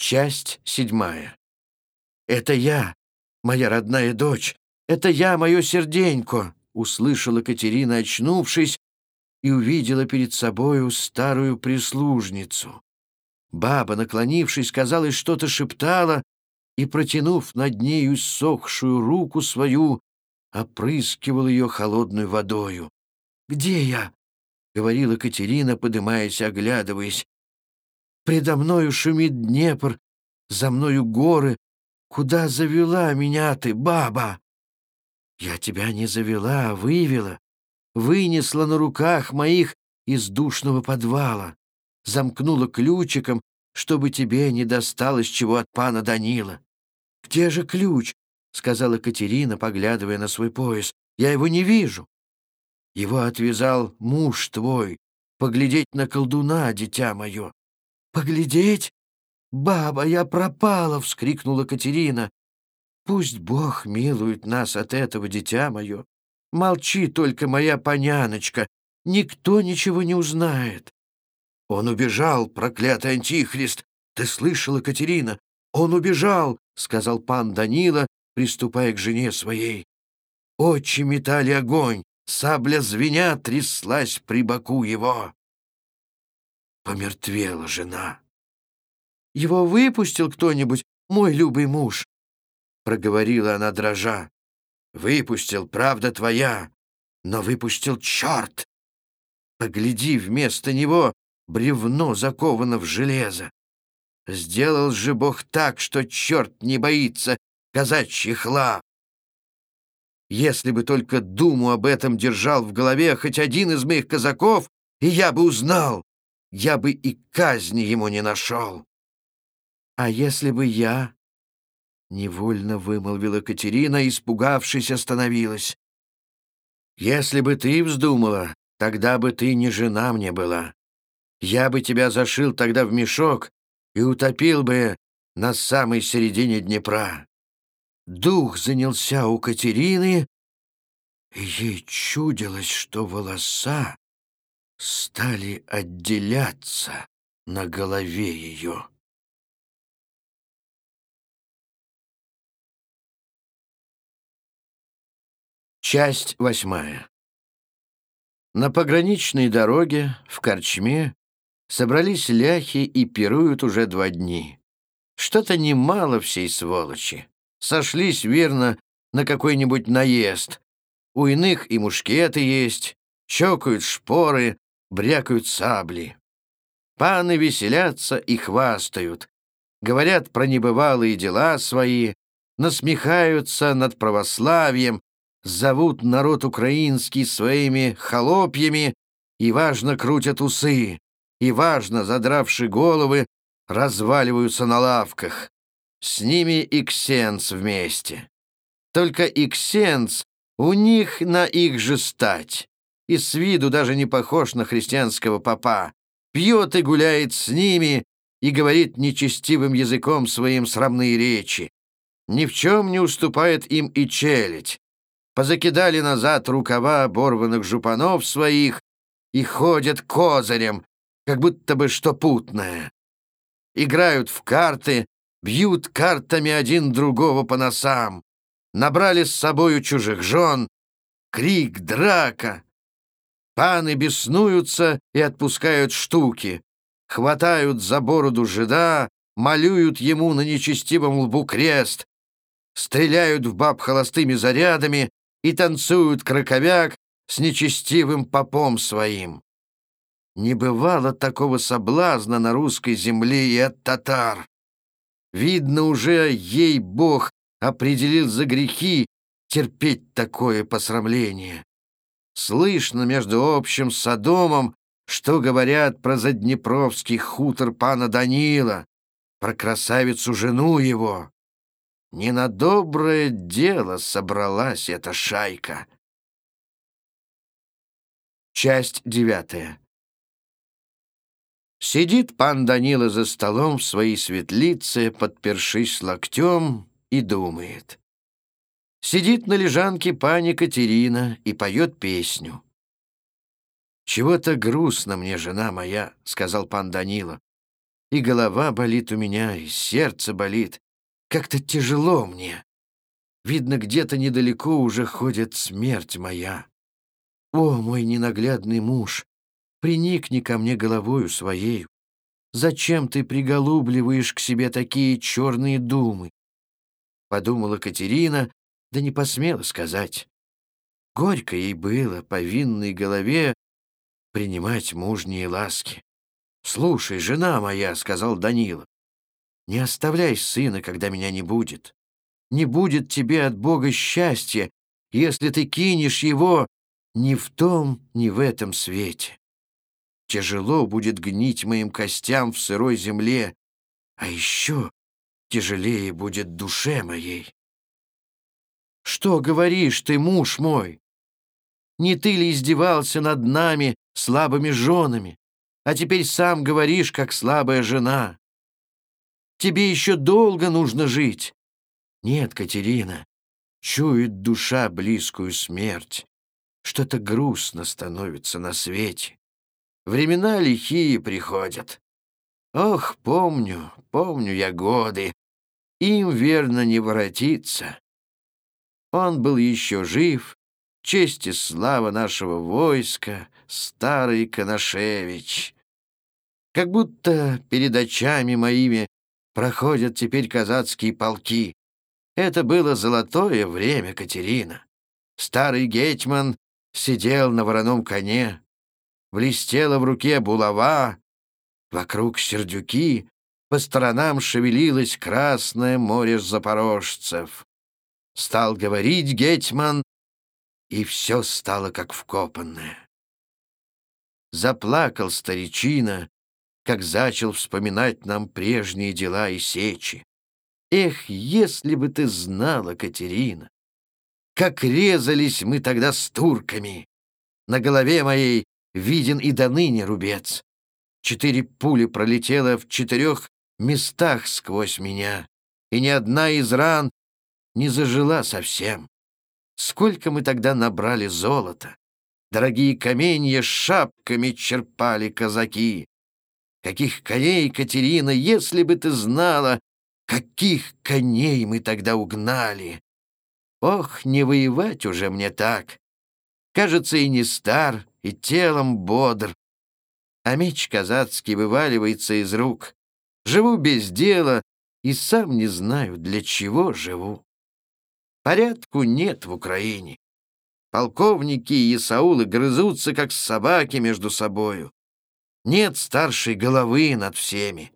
Часть седьмая. «Это я, моя родная дочь! Это я, мое серденько!» Услышала Катерина, очнувшись, и увидела перед собою старую прислужницу. Баба, наклонившись, казалось, что-то шептала и, протянув над нею сохшую руку свою, опрыскивал ее холодной водою. «Где я?» — говорила Катерина, подымаясь, оглядываясь. Предо мною шумит Днепр, за мною горы. Куда завела меня ты, баба? Я тебя не завела, а вывела, вынесла на руках моих из душного подвала, замкнула ключиком, чтобы тебе не досталось чего от пана Данила. «Где же ключ?» — сказала Катерина, поглядывая на свой пояс. «Я его не вижу». Его отвязал муж твой, поглядеть на колдуна, дитя мое. «Поглядеть? Баба, я пропала!» — вскрикнула Катерина. «Пусть Бог милует нас от этого, дитя мое. Молчи только, моя поняночка, никто ничего не узнает». «Он убежал, проклятый антихрист! Ты слышала, Катерина? Он убежал!» — сказал пан Данила, приступая к жене своей. Очи метали огонь, сабля звеня тряслась при боку его помертвела жена. «Его выпустил кто-нибудь, мой любый муж?» — проговорила она дрожа. «Выпустил, правда твоя, но выпустил черт! Погляди, вместо него бревно заковано в железо. Сделал же Бог так, что черт не боится казачьих лап. Если бы только думу об этом держал в голове хоть один из моих казаков, и я бы узнал, я бы и казни ему не нашел. А если бы я... Невольно вымолвила Катерина, испугавшись, остановилась. «Если бы ты вздумала, тогда бы ты не жена мне была. Я бы тебя зашил тогда в мешок и утопил бы на самой середине Днепра». Дух занялся у Катерины, и ей чудилось, что волоса стали отделяться на голове ее. Часть восьмая. На пограничной дороге, в Корчме, собрались ляхи и пируют уже два дни. Что-то немало всей сволочи. Сошлись, верно, на какой-нибудь наезд. У иных и мушкеты есть, чокают шпоры, брякают сабли. Паны веселятся и хвастают, говорят про небывалые дела свои, насмехаются над православием, зовут народ украинский своими холопьями и важно крутят усы, и важно, задравши головы, разваливаются на лавках. С ними и Ксенц вместе. Только и Ксенц у них на их же стать и с виду даже не похож на христианского папа, пьет и гуляет с ними и говорит нечестивым языком своим срамные речи. Ни в чем не уступает им и челядь. Позакидали назад рукава оборванных жупанов своих и ходят козырем, как будто бы что путное. Играют в карты, бьют картами один другого по носам. Набрали с собою чужих жен. Крик, драка. Паны беснуются и отпускают штуки, хватают за бороду жида, малюют ему на нечестивом лбу крест, стреляют в баб холостыми зарядами и танцуют краковяк с нечестивым попом своим. Не бывало такого соблазна на русской земле и от татар. Видно, уже ей Бог определил за грехи терпеть такое посрамление. Слышно между общим Содомом, что говорят про заднепровский хутор пана Данила, про красавицу-жену его. Не на доброе дело собралась эта шайка. Часть девятая. Сидит пан Данила за столом в своей светлице, подпершись локтем, и думает. Сидит на лежанке пани Катерина и поет песню. «Чего-то грустно мне, жена моя», — сказал пан Данила. И голова болит у меня, и сердце болит. Как-то тяжело мне. Видно, где-то недалеко уже ходит смерть моя. О, мой ненаглядный муж, приникни ко мне головою своей. Зачем ты приголубливаешь к себе такие черные думы? Подумала Катерина, да не посмела сказать. Горько ей было по винной голове принимать мужние ласки. «Слушай, жена моя», — сказал Данила, — «не оставляй сына, когда меня не будет. Не будет тебе от Бога счастья, если ты кинешь его ни в том, ни в этом свете. Тяжело будет гнить моим костям в сырой земле, а еще тяжелее будет душе моей. Что говоришь ты, муж мой? Не ты ли издевался над нами, слабыми женами, а теперь сам говоришь, как слабая жена? Тебе еще долго нужно жить. Нет, Катерина, чует душа близкую смерть. Что-то грустно становится на свете. Времена лихие приходят. Ох, помню, помню я годы. Им, верно, не воротиться. Он был еще жив, честь и слава нашего войска, старый Коношевич. Как будто перед очами моими проходят теперь казацкие полки. Это было золотое время, Катерина. Старый гетьман сидел на вороном коне, блестела в руке булава, вокруг сердюки, по сторонам шевелилось красное море запорожцев. Стал говорить Гетьман, и все стало как вкопанное. Заплакал старичина, как зачал вспоминать нам прежние дела и сечи. Эх, если бы ты знала, Катерина, как резались мы тогда с турками! На голове моей виден и до ныне рубец. Четыре пули пролетело в четырех местах сквозь меня, и ни одна из ран не зажила совсем. Сколько мы тогда набрали золота! Дорогие каменья шапками черпали казаки. Каких коней, Катерина, если бы ты знала, каких коней мы тогда угнали! Ох, не воевать уже мне так! Кажется, и не стар, и телом бодр. А меч казацкий вываливается из рук. Живу без дела и сам не знаю, для чего живу. Порядку нет в Украине. Полковники и Исаулы грызутся, как собаки между собою. Нет старшей головы над всеми.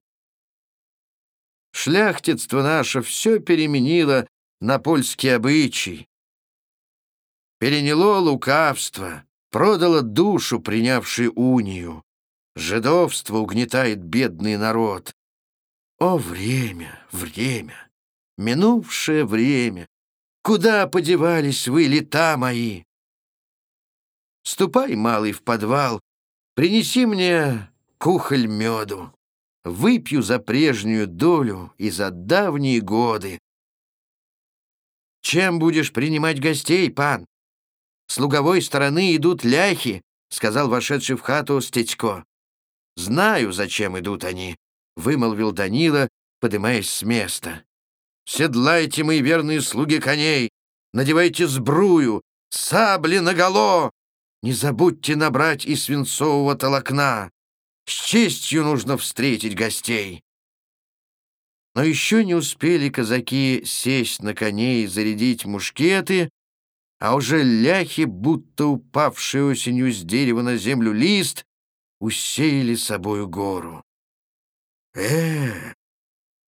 Шляхтицтво наше все переменило на польский обычай. Переняло лукавство, продало душу, принявший унию. Жидовство угнетает бедный народ. О, время, время, минувшее время! Куда подевались вы, лета мои? Ступай, малый, в подвал, принеси мне кухоль меду. Выпью за прежнюю долю и за давние годы. Чем будешь принимать гостей, пан? С луговой стороны идут ляхи, сказал вошедший в хату Стечко. Знаю, зачем идут они, вымолвил Данила, подымаясь с места. Седлайте, мои верные слуги коней, надевайте сбрую, сабли наголо. Не забудьте набрать и свинцового толокна. С честью нужно встретить гостей. Но еще не успели казаки сесть на коней и зарядить мушкеты, а уже ляхи, будто упавший осенью с дерева на землю лист, усеяли собою гору. «Э,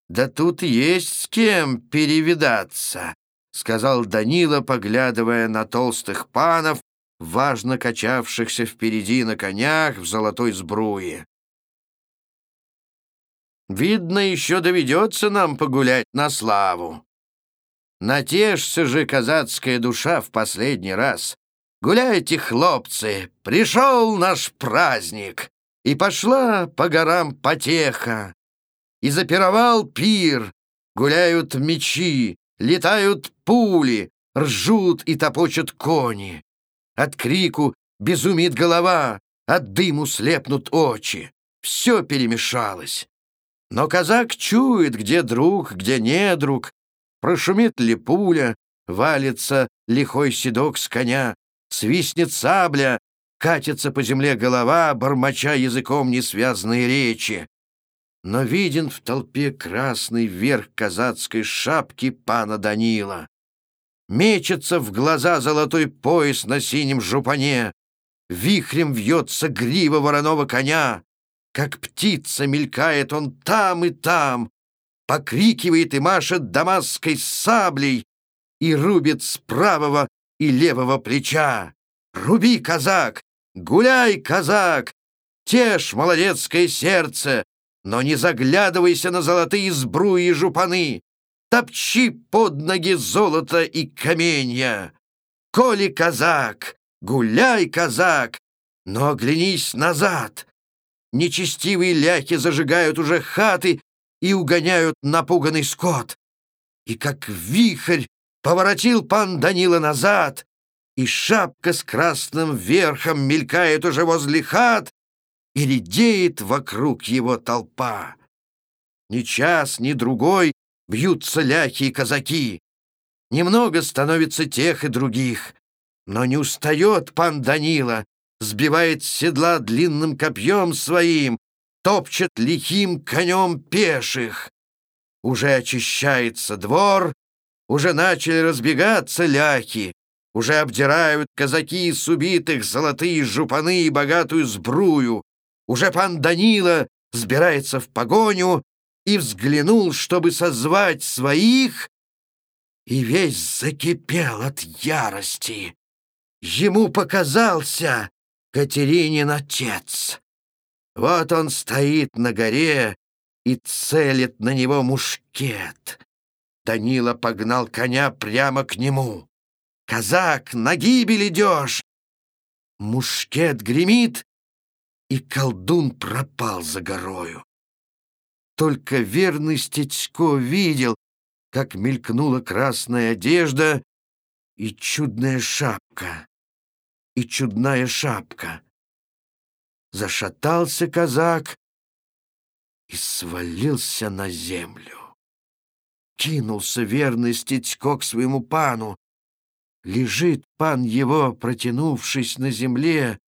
да тут есть с кем перевидаться», — сказал Данила, поглядывая на толстых панов, важно качавшихся впереди на конях в золотой сбруе. «Видно, еще доведется нам погулять на славу. Натешься же, казацкая душа, в последний раз. Гуляйте, хлопцы, пришел наш праздник!» И пошла по горам потеха, и запировал пир. Гуляют мечи, летают пули, ржут и топочут кони. От крику безумит голова, от дыму слепнут очи. Все перемешалось. Но казак чует, где друг, где не друг, прошумит ли пуля, валится лихой седок с коня, свистнет сабля, катится по земле голова, бормоча языком несвязные речи. Но виден в толпе красный верх казацкой шапки пана Данила. Мечется в глаза золотой пояс на синем жупане, Вихрем вьется грива вороного коня, Как птица мелькает он там и там, Покрикивает и машет дамасской саблей И рубит с правого и левого плеча. Руби, казак, гуляй, казак, Тешь молодецкое сердце, Но не заглядывайся на золотые сбруи и жупаны, Топчи под ноги золото и каменья. Коли казак, гуляй, казак, но оглянись назад. Нечестивые ляхи зажигают уже хаты и угоняют напуганный скот. И как вихрь поворотил пан Данила назад, и шапка с красным верхом мелькает уже возле хат, и редеет вокруг его толпа. Ни час, ни другой бьются ляхи и казаки. Немного становится тех и других. Но не устает пан Данила, сбивает седла длинным копьем своим, топчет лихим конем пеших. Уже очищается двор, уже начали разбегаться ляхи, уже обдирают казаки с убитых золотые жупаны и богатую сбрую, уже пан Данила сбирается в погоню и взглянул, чтобы созвать своих, и весь закипел от ярости. Ему показался Катеринин отец. Вот он стоит на горе и целит на него мушкет. Данила погнал коня прямо к нему. «Казак, на гибель идешь!» Мушкет гремит, и колдун пропал за горою. Только верный Стечко видел, как мелькнула красная одежда и чудная шапка, и чудная шапка. Зашатался казак и свалился на землю. Кинулся верный Стечко к своему пану. Лежит пан его, протянувшись на земле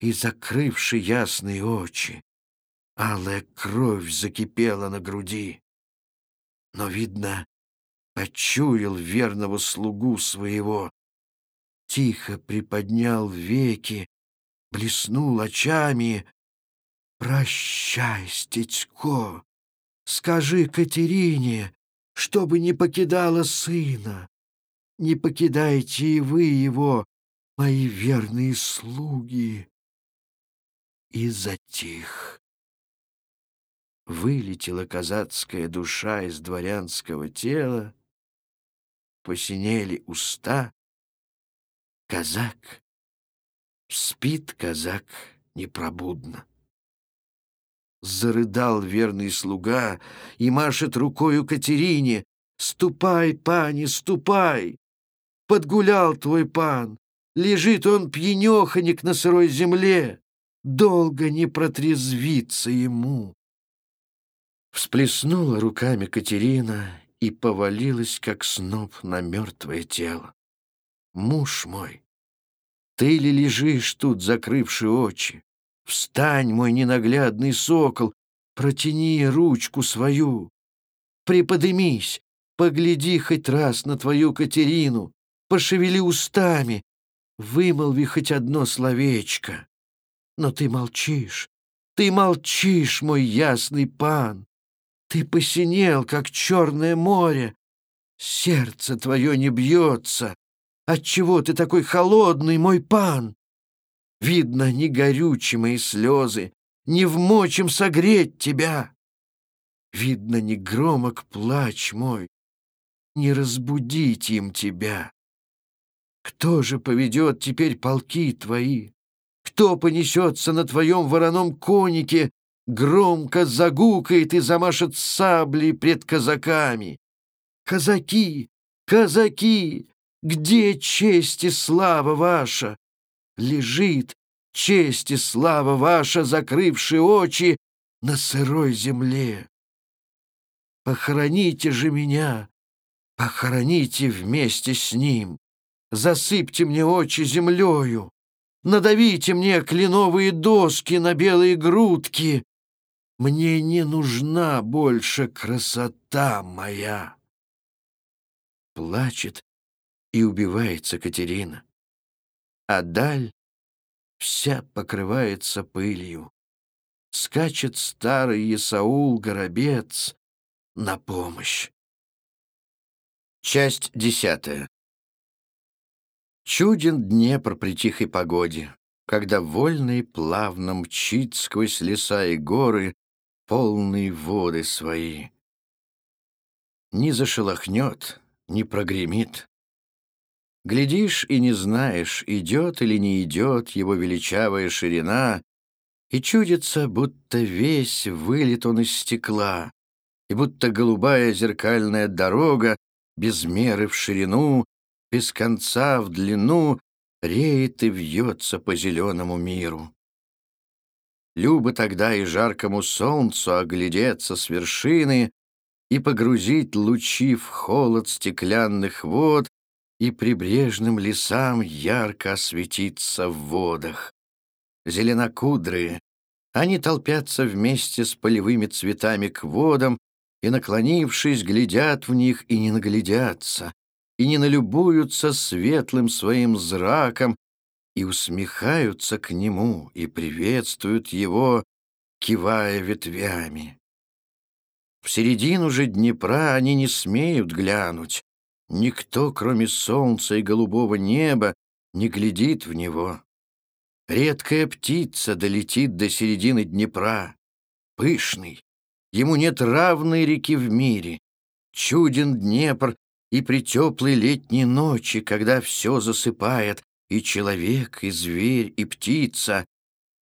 и закрывший ясные очи. Алая кровь закипела на груди. Но, видно, почуял верного слугу своего. Тихо приподнял веки, блеснул очами. «Прощай, Стецько, скажи Катерине, чтобы не покидала сына. Не покидайте и вы его, мои верные слуги». И затих. Вылетела казацкая душа из дворянского тела, посинели уста. Казак, спит казак непробудно. Зарыдал верный слуга и машет рукою Катерине. «Ступай, пани, ступай! Подгулял твой пан, лежит он пьянеханик на сырой земле, долго не протрезвиться ему». Всплеснула руками Катерина и повалилась, как сноп, на мертвое тело. «Муж мой, ты ли лежишь тут, закрывши очи? Встань, мой ненаглядный сокол, протяни ручку свою. Приподымись, погляди хоть раз на твою Катерину, пошевели устами, вымолви хоть одно словечко. Но ты молчишь, ты молчишь, мой ясный пан. Ты посинел, как черное море. Сердце твое не бьется. Отчего ты такой холодный, мой пан? Видно, не горючи мои слезы, не вмочим согреть тебя. Видно, не громок плач мой, не разбудить им тебя. Кто же поведет теперь полки твои? Кто понесется на твоем вороном конике громко загукает и замашет саблей пред казаками. Казаки, казаки, где честь и слава ваша? Лежит честь и слава ваша, закрывши очи на сырой земле. Похороните же меня, похороните вместе с ним, засыпьте мне очи землею, надавите мне кленовые доски на белые грудки. Мне не нужна больше красота моя. Плачет и убивается Катерина, а даль вся покрывается пылью. Скачет старый Исаул-горобец на помощь. Часть десятая. Чуден Днепр при тихой погоде, когда вольный плавно мчит сквозь леса и горы полные воды свои. Не зашелохнет, не прогремит. Глядишь и не знаешь, идет или не идет его величавая ширина, и чудится, будто весь вылет он из стекла, и будто голубая зеркальная дорога без меры в ширину, без конца в длину, реет и вьется по зеленому миру. Любо тогда и жаркому солнцу оглядеться с вершины и погрузить лучи в холод стеклянных вод и прибрежным лесам ярко осветиться в водах. Зеленокудрые, они толпятся вместе с полевыми цветами к водам и, наклонившись, глядят в них и не наглядятся, и не налюбуются светлым своим зраком, и усмехаются к нему, и приветствуют его, кивая ветвями. В середину же Днепра они не смеют глянуть, Никто, кроме солнца и голубого неба, не глядит в него. Редкая птица долетит до середины Днепра. Пышный. Ему нет равной реки в мире. Чуден Днепр и при теплой летней ночи, когда все засыпает, и человек, и зверь, и птица,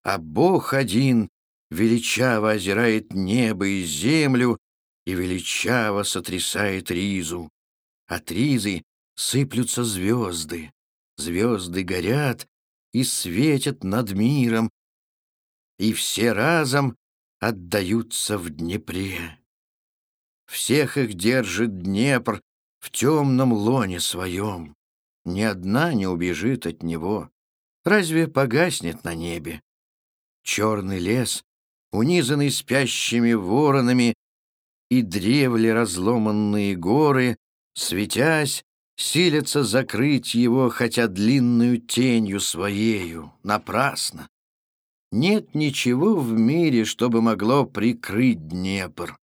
а Бог один величаво озирает небо и землю и величаво сотрясает ризу. От ризы сыплются звезды. Звезды горят и светят над миром, и все разом отдаются в Днепре. Всех их держит Днепр в темном лоне своем. Ни одна не убежит от него. Разве погаснет на небе? Черный лес, унизанный спящими воронами, и древле разломанные горы Светясь, силятся закрыть его, хотя длинную тенью своею. Напрасно. Нет ничего в мире, чтобы могло прикрыть Днепр.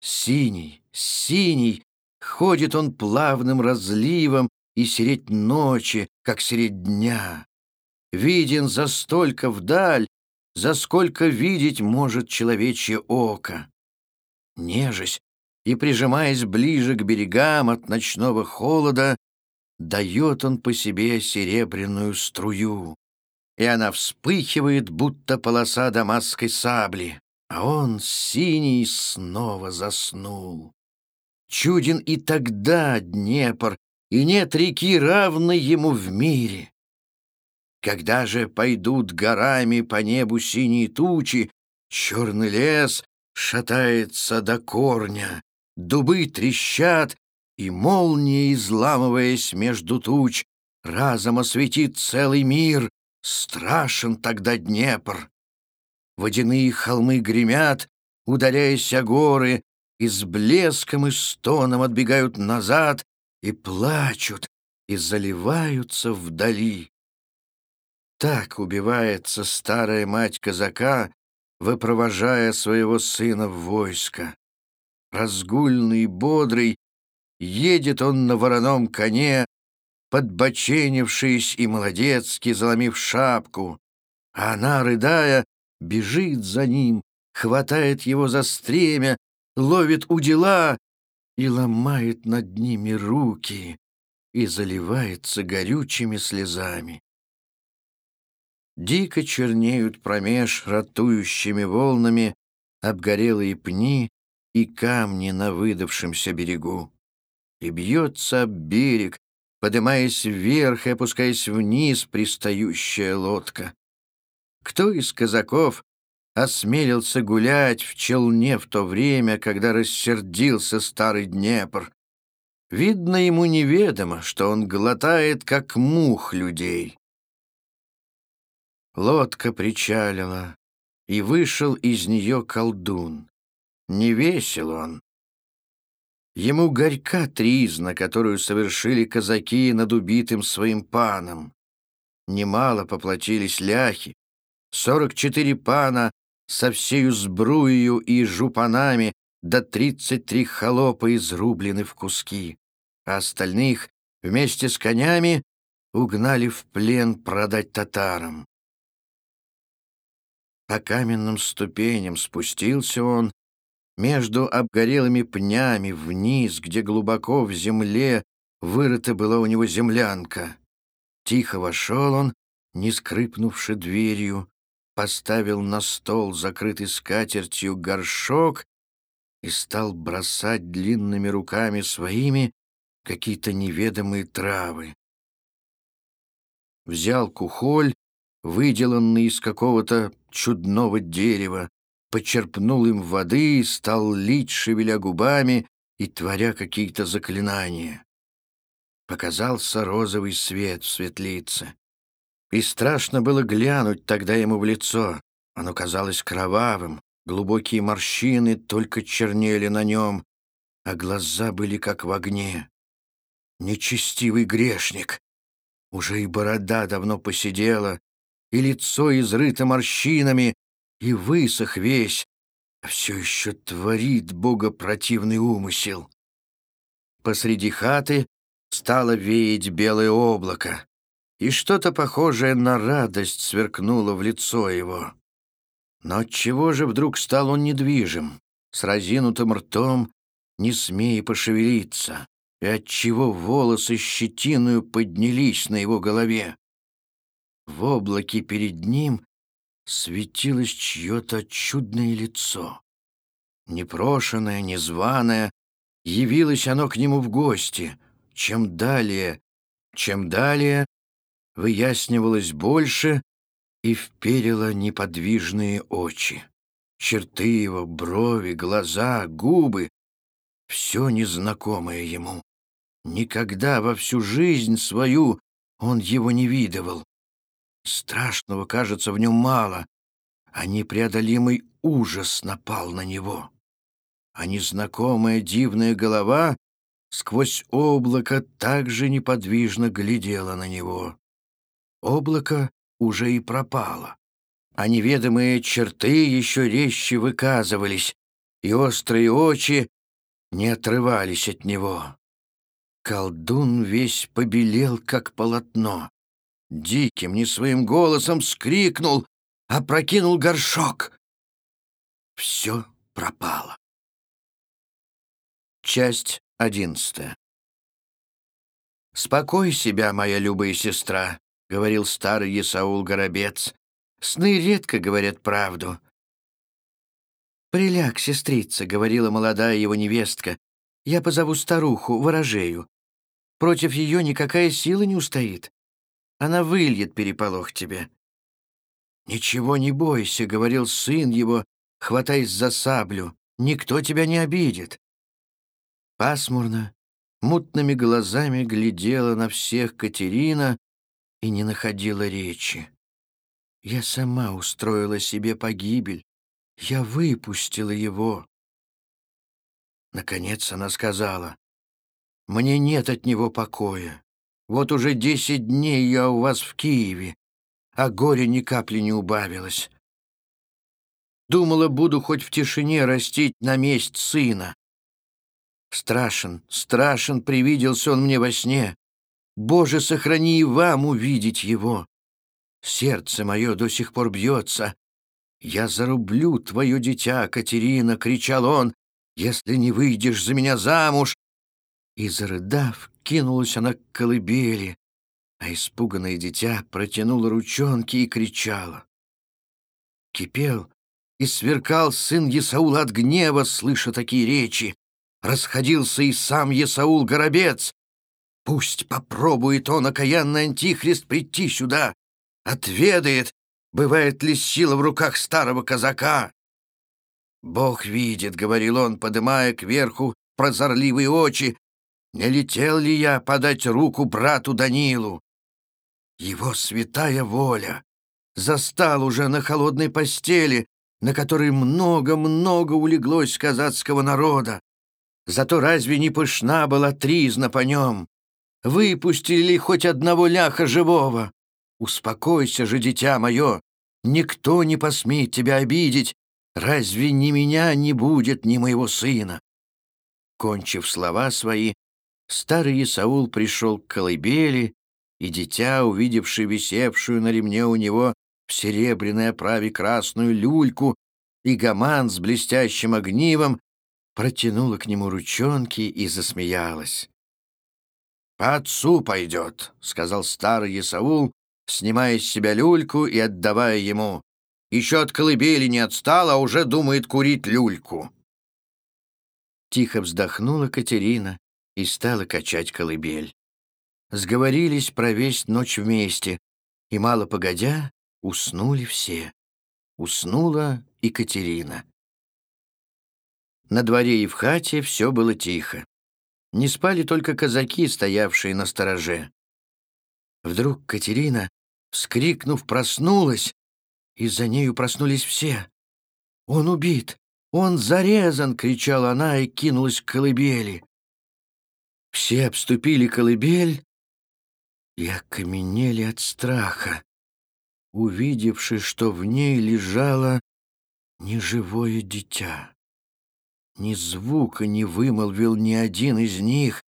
Синий, синий, ходит он плавным разливом и средь ночи, как средь дня. Виден за столько вдаль, за сколько видеть может человечье око. Нежесть, и, прижимаясь ближе к берегам от ночного холода, дает он по себе серебряную струю, и она вспыхивает, будто полоса дамасской сабли, а он, синий, снова заснул. Чуден и тогда Днепр, и нет реки, равной ему в мире. Когда же пойдут горами по небу синие тучи, черный лес шатается до корня, дубы трещат, и молния, изламываясь между туч, разом осветит целый мир, страшен тогда Днепр. Водяные холмы гремят, ударяясь о горы, и с блеском и стоном отбегают назад и плачут, и заливаются вдали. Так убивается старая мать казака, выпровожая своего сына в войско разгульный и бодрый, едет он на вороном коне, подбоченившись и молодецки заломив шапку, а она, рыдая, бежит за ним, хватает его за стремя, ловит у дела и ломает над ними руки и заливается горючими слезами. Дико чернеют промеж ратующими волнами обгорелые пни и камни на выдавшемся берегу. И бьется об берег, поднимаясь вверх и опускаясь вниз пристающая лодка. Кто из казаков осмелился гулять в челне в то время, когда рассердился старый Днепр. Видно, ему неведомо, что он глотает, как мух людей. Лодка причалила, и вышел из нее колдун. Не весел он. Ему горька тризна, которую совершили казаки над убитым своим паном. Немало поплатились ляхи. Сорок четыре пана со всею сбруею и жупанами до тридцать три холопа изрублены в куски, а остальных вместе с конями угнали в плен продать татарам. По каменным ступеням спустился он, между обгорелыми пнями вниз, где глубоко в земле вырыта была у него землянка. Тихо вошел он, не скрипнувши дверью, поставил на стол, закрытый скатертью, горшок и стал бросать длинными руками своими какие-то неведомые травы. Взял кухоль, выделанный из какого-то чудного дерева, почерпнул им воды, стал лить, шевеля губами и творя какие-то заклинания. Показался розовый свет в светлице. И страшно было глянуть тогда ему в лицо. Оно казалось кровавым, глубокие морщины только чернели на нем, а глаза были как в огне. Нечестивый грешник. Уже и борода давно посидела, и лицо изрыто морщинами, и высох весь, а все еще творит богопротивный умысел. Посреди хаты стало веять белое облако, и что-то похожее на радость сверкнуло в лицо его. Но отчего же вдруг стал он недвижим, с разинутым ртом, не смея пошевелиться, и отчего волосы щетиною поднялись на его голове? В облаке перед ним светилось чье-то чудное лицо. Непрошенное, незваное, явилось оно к нему в гости. Чем далее, чем далее, выяснивалось больше и вперило неподвижные очи. Черты его, брови, глаза, губы — все незнакомое ему. Никогда во всю жизнь свою он его не видывал. Страшного, кажется, в нем мало, а непреодолимый ужас напал на него. А незнакомая дивная голова сквозь облако также неподвижно глядела на него. Облако уже и пропало, а неведомые черты еще резче выказывались, и острые очи не отрывались от него. Колдун весь побелел, как полотно диким, не своим голосом скрикнул, опрокинул горшок. Все пропало. Часть одиннадцатая. «Спокой себя, моя любая сестра», — говорил старый Есаул Горобец. «Сны редко говорят правду». «Приляг, сестрица», — говорила молодая его невестка. «Я позову старуху, ворожею. Против ее никакая сила не устоит. Она выльет переполох тебе». «Ничего не бойся», — говорил сын его, хватаясь за саблю. «Никто тебя не обидит». Пасмурно, мутными глазами глядела на всех Катерина и не находила речи. «Я сама устроила себе погибель. Я выпустила его». Наконец она сказала, «Мне нет от него покоя. Вот уже десять дней я у вас в Киеве, а горе ни капли не убавилось. Думала, буду хоть в тишине растить на месть сына. Страшен, страшен привиделся он мне во сне. Боже, сохрани и вам увидеть его. Сердце мое до сих пор бьется. «Я зарублю твое дитя, Катерина!» — кричал он. «Если не выйдешь за меня замуж, и, зарыдав, кинулась она к колыбели, а испуганное дитя протянуло ручонки и кричало. Кипел и сверкал сын Есаула от гнева, слыша такие речи. Расходился и сам Есаул Горобец. Пусть попробует он, окаянный антихрист, прийти сюда. Отведает, Бывает ли сила в руках старого казака? «Бог видит», — говорил он, подымая кверху прозорливые очи, «не летел ли я подать руку брату Данилу? Его святая воля застал уже на холодной постели, на которой много-много улеглось казацкого народа. Зато разве не пышна была тризна по нем? Выпустили ли хоть одного ляха живого? Успокойся же, дитя мое, никто не посмеет тебя обидеть, разве ни меня не будет, ни моего сына?» Кончив слова свои, старый Исаул пришел к колыбели, и дитя, увидевший висевшую на ремне у него в серебряной оправе красную люльку и гаман с блестящим огнивом, протянула к нему ручонки и засмеялась. «По отцу пойдет», — сказал старый Исаул, снимая с себя люльку и отдавая ему. Еще от колыбели не отстал, а уже думает курить люльку. Тихо вздохнула Катерина и стала качать колыбель. Сговорились провесть ночь вместе, и, мало погодя, уснули все. Уснула и Катерина. На дворе и в хате все было тихо. Не спали только казаки, стоявшие на стороже. Вдруг Катерина, вскрикнув, проснулась и за нею проснулись все. «Он убит! Он зарезан!» — кричала она и кинулась к колыбели. Все обступили колыбель и окаменели от страха, увидевши, что в ней лежало неживое дитя. Ни звука не вымолвил ни один из них,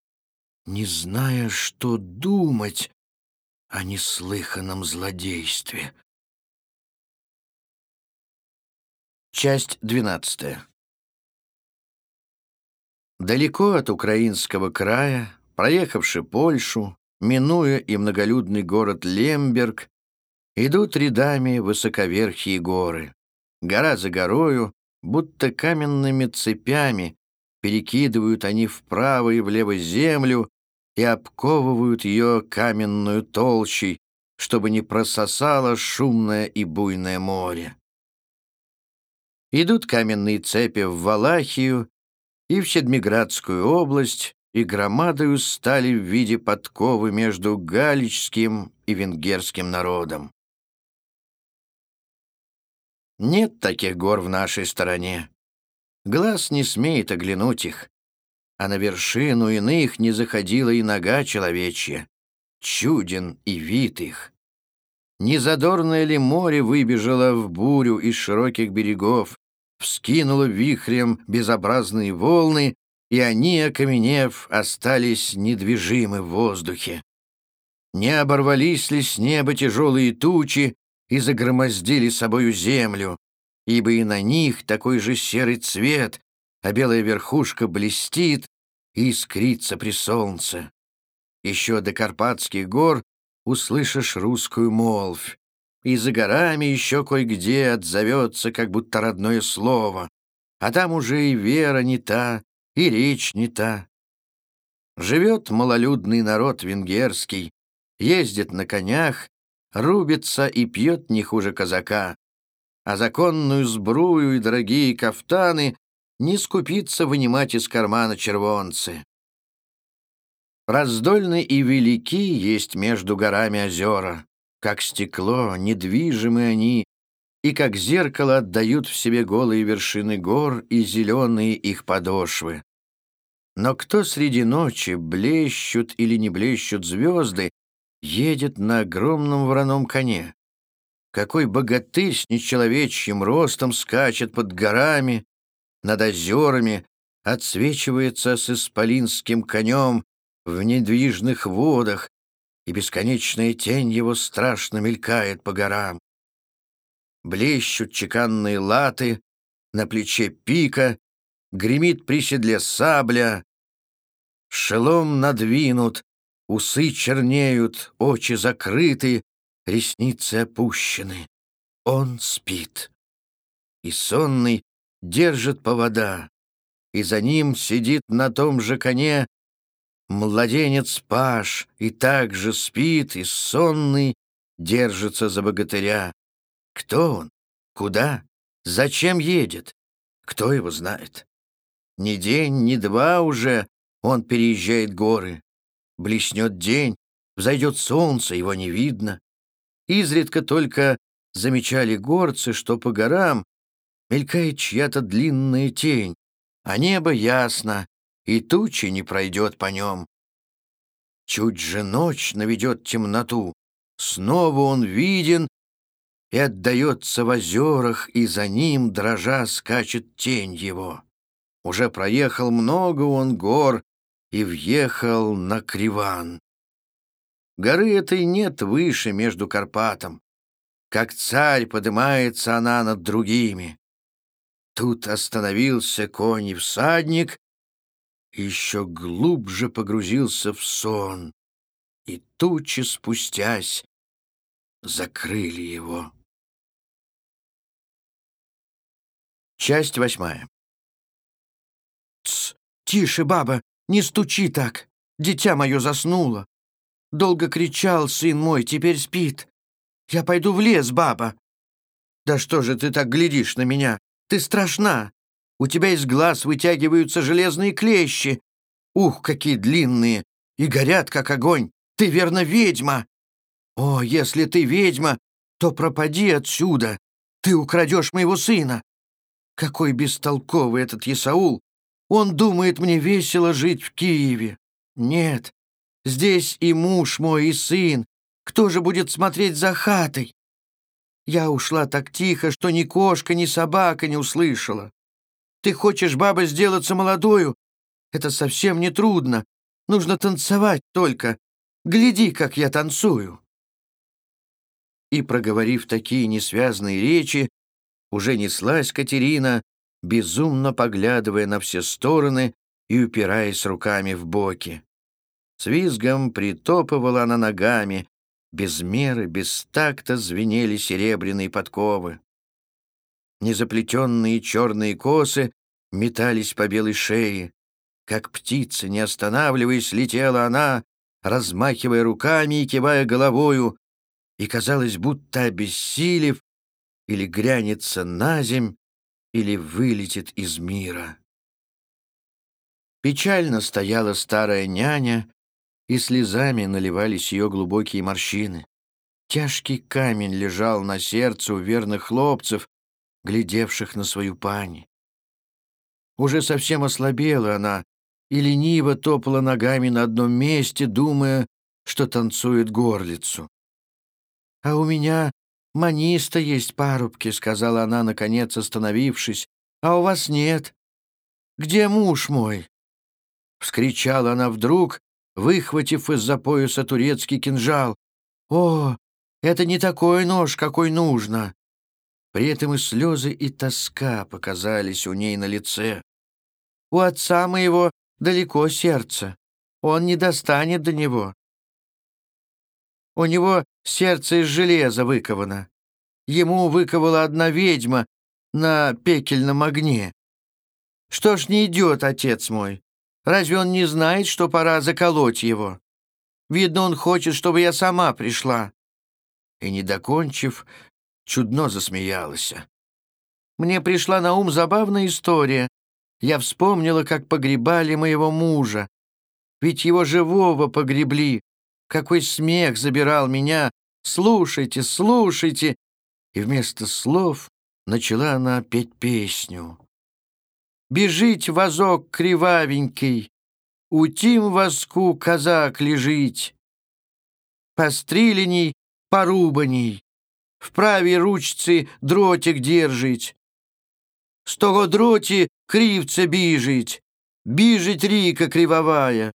не зная, что думать о неслыханном злодействе. Часть двенадцатая. Далеко от украинского края, проехавши Польшу, минуя и многолюдный город Лемберг, идут рядами высоковерхие горы. Гора за горою, будто каменными цепями, перекидывают они вправо и влево землю и обковывают ее каменную толщей, чтобы не прососало шумное и буйное море. Идут каменные цепи в Валахию и в Седмиградскую область, и громадою стали в виде подковы между галичским и венгерским народом. Нет таких гор в нашей стороне. Глаз не смеет оглянуть их, а на вершину иных не заходила и нога человечья. Чуден и вид их. Незадорное ли море выбежало в бурю из широких берегов, вскинуло вихрем безобразные волны, и они, окаменев, остались недвижимы в воздухе. Не оборвались ли с неба тяжелые тучи и загромоздили собою землю, ибо и на них такой же серый цвет, а белая верхушка блестит и искрится при солнце. Еще до Карпатских гор услышишь русскую молвь и за горами еще кое-где отзовется, как будто родное слово, а там уже и вера не та, и речь не та. Живет малолюдный народ венгерский, ездит на конях, рубится и пьет не хуже казака, а законную сбрую и дорогие кафтаны не скупится вынимать из кармана червонцы. Раздольны и велики есть между горами озера. Как стекло, недвижимы они, и как зеркало отдают в себе голые вершины гор и зеленые их подошвы. Но кто среди ночи, блещут или не блещут звезды, едет на огромном вороном коне? Какой богатырь с нечеловечьим ростом скачет под горами, над озерами, отсвечивается с исполинским конем в недвижных водах, и бесконечная тень его страшно мелькает по горам. Блещут чеканные латы, на плече пика, гремит при седле сабля. Шелом надвинут, усы чернеют, очи закрыты, ресницы опущены. Он спит. И сонный держит повода, и за ним сидит на том же коне Младенец Паш и также спит, и сонный держится за богатыря. Кто он? Куда? Зачем едет? Кто его знает? Ни день, ни два уже он переезжает горы. Блеснет день, взойдет солнце, его не видно. Изредка только замечали горцы, что по горам мелькает чья-то длинная тень, а небо ясно, и тучи не пройдет по нем. Чуть же ночь наведет темноту, снова он виден и отдается в озерах, и за ним, дрожа, скачет тень его. Уже проехал много он гор и въехал на Криван. Горы этой нет выше между Карпатом. Как царь поднимается она над другими. Тут остановился конь и всадник, еще глубже погрузился в сон, и тучи спустясь закрыли его. Часть восьмая. «Тсс! Тише, баба! Не стучи так! Дитя мое заснуло! Долго кричал сын мой, теперь спит! Я пойду в лес, баба!» «Да что же ты так глядишь на меня? Ты страшна! У тебя из глаз вытягиваются железные клещи! Ух, какие длинные! И горят, как огонь! Ты, верно, ведьма!» «О, если ты ведьма, то пропади отсюда! Ты украдешь моего сына!» Какой бестолковый этот Исаул! Он думает мне весело жить в Киеве. Нет, здесь и муж мой, и сын. Кто же будет смотреть за хатой? Я ушла так тихо, что ни кошка, ни собака не услышала. Ты хочешь, баба, сделаться молодою? Это совсем не трудно. Нужно танцевать только. Гляди, как я танцую. И, проговорив такие несвязные речи, уже неслась Катерина, безумно поглядывая на все стороны и упираясь руками в боки. С визгом притопывала она ногами, без меры, без такта звенели серебряные подковы. Незаплетенные черные косы метались по белой шее. Как птица, не останавливаясь, летела она, размахивая руками и кивая головою, и казалось, будто обессилев, или грянется на земь, или вылетит из мира. Печально стояла старая няня, и слезами наливались ее глубокие морщины. Тяжкий камень лежал на сердце у верных хлопцев, глядевших на свою пани. Уже совсем ослабела она и лениво топала ногами на одном месте, думая, что танцует горлицу. «А у меня «Маниста есть парубки», — сказала она, наконец остановившись. «А у вас нет. Где муж мой?» Вскричала она вдруг, выхватив из-за пояса турецкий кинжал. «О, это не такой нож, какой нужно!» При этом и слезы, и тоска показались у ней на лице. «У отца моего далеко сердце. Он не достанет до него. У него сердце из железа выковано. Ему выковала одна ведьма на пекельном огне. Что ж не идет, отец мой? Разве он не знает, что пора заколоть его? Видно, он хочет, чтобы я сама пришла». И, не докончив, чудно засмеялась. Мне пришла на ум забавная история. Я вспомнила, как погребали моего мужа. Ведь его живого погребли, какой смех забирал меня! Слушайте, слушайте!» И вместо слов начала она петь песню. «Бежить возок кривавенький, утим воску казак лежить, постриленей, порубаней, в правой ручці дротик держить, с того дроті кривце біжить, біжить ріка кривовая,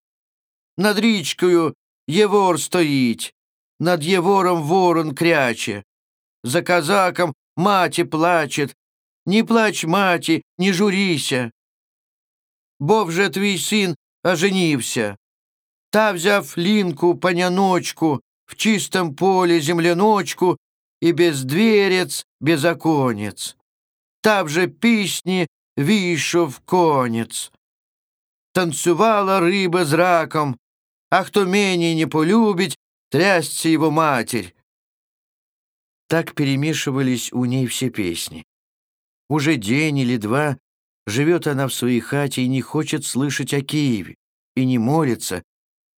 над річкою Євор стоїть, над Євором ворон кряче. За казаком маті плачет, не плач, маті, не журіся. Бо вже твій син оженився. Та взяв лінку паняночку в чистом полі земляночку і бездверец, безоконец. Та вже пісні вийшов конець. Танцювала риба з раком, а хто менее не полюбить, трясться его матерь. Так перемешивались у ней все песни. Уже день или два живет она в своей хате и не хочет слышать о Киеве, и не молится,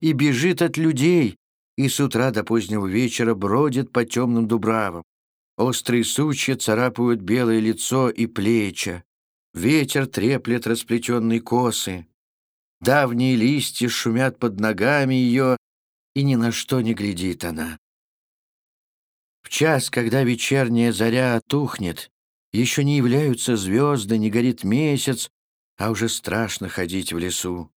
и бежит от людей, и с утра до позднего вечера бродит по темным дубравам. Острые сучья царапают белое лицо и плечи. Ветер треплет расплетенные косы. Давние листья шумят под ногами ее, и ни на что не глядит она. В час, когда вечерняя заря отухнет, еще не являются звезды, не горит месяц, а уже страшно ходить в лесу.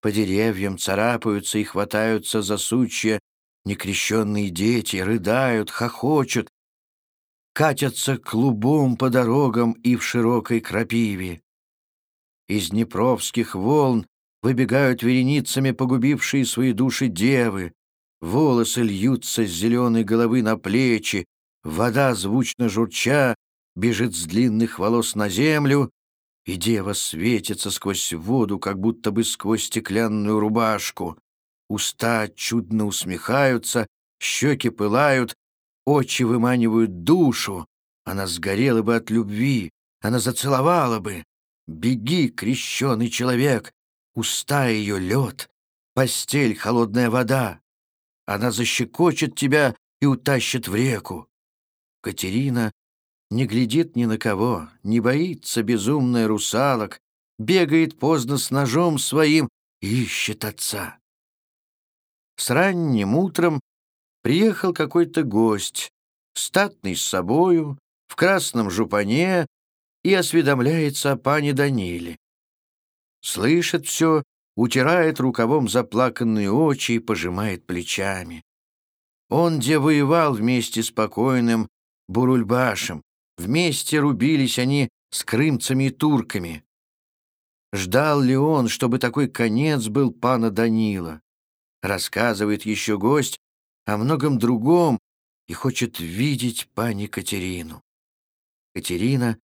По деревьям царапаются и хватаются за сучья некрещенные дети, рыдают, хохочут, катятся клубом по дорогам и в широкой крапиве. Из днепровских волн выбегают вереницами погубившие свои души девы, волосы льются с зеленой головы на плечи, вода, звучно журча, бежит с длинных волос на землю, и дева светится сквозь воду, как будто бы сквозь стеклянную рубашку. Уста чудно усмехаются, щеки пылают, очи выманивают душу. Она сгорела бы от любви, она зацеловала бы. Беги, крещеный человек, уста ее лед, постель холодная вода. Она защекочет тебя и утащит в реку. Катерина не глядит ни на кого, не боится безумная русалок, бегает поздно с ножом своим и ищет отца. С ранним утром приехал какой-то гость, статный с собою, в красном жупане, и осведомляется о пане Даниле. Слышит все, утирает рукавом заплаканные очи и пожимает плечами. Он где воевал вместе с покойным Бурульбашем, вместе рубились они с крымцами и турками. Ждал ли он, чтобы такой конец был пана Данила? Рассказывает еще гость о многом другом и хочет видеть пани Катерину. Катерина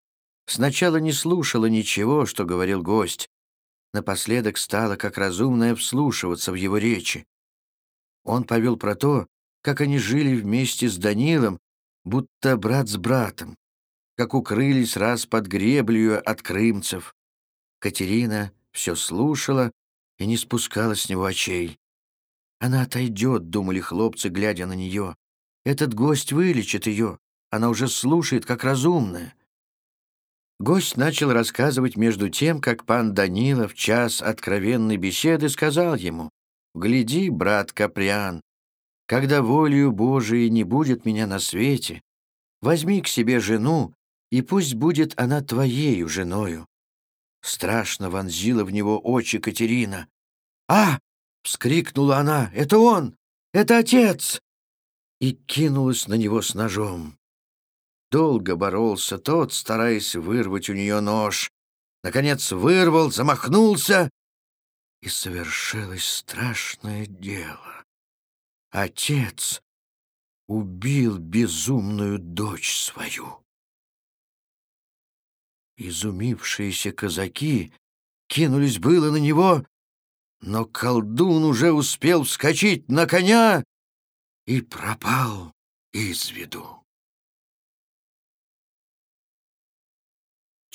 сначала не слушала ничего, что говорил гость, напоследок стала как разумная вслушиваться в его речи. Он повел про то, как они жили вместе с Данилом, будто брат с братом, как укрылись раз под греблю от крымцев. Катерина все слушала и не спускала с него очей. Она отойдет, думали хлопцы, глядя на нее. Этот гость вылечит ее. Она уже слушает, как разумная. Гость начал рассказывать между тем, как пан Данила в час откровенной беседы сказал ему, «Гляди, брат Каприан, когда волею Божией не будет меня на свете, возьми к себе жену, и пусть будет она твоею женою». Страшно вонзила в него очи Катерина. «А!» — вскрикнула она. «Это он! Это отец!» И кинулась на него с ножом. Долго боролся тот, стараясь вырвать у нее нож. Наконец вырвал, замахнулся, и совершилось страшное дело. Отец убил безумную дочь свою. Изумившиеся казаки кинулись было на него, но колдун уже успел вскочить на коня и пропал из виду.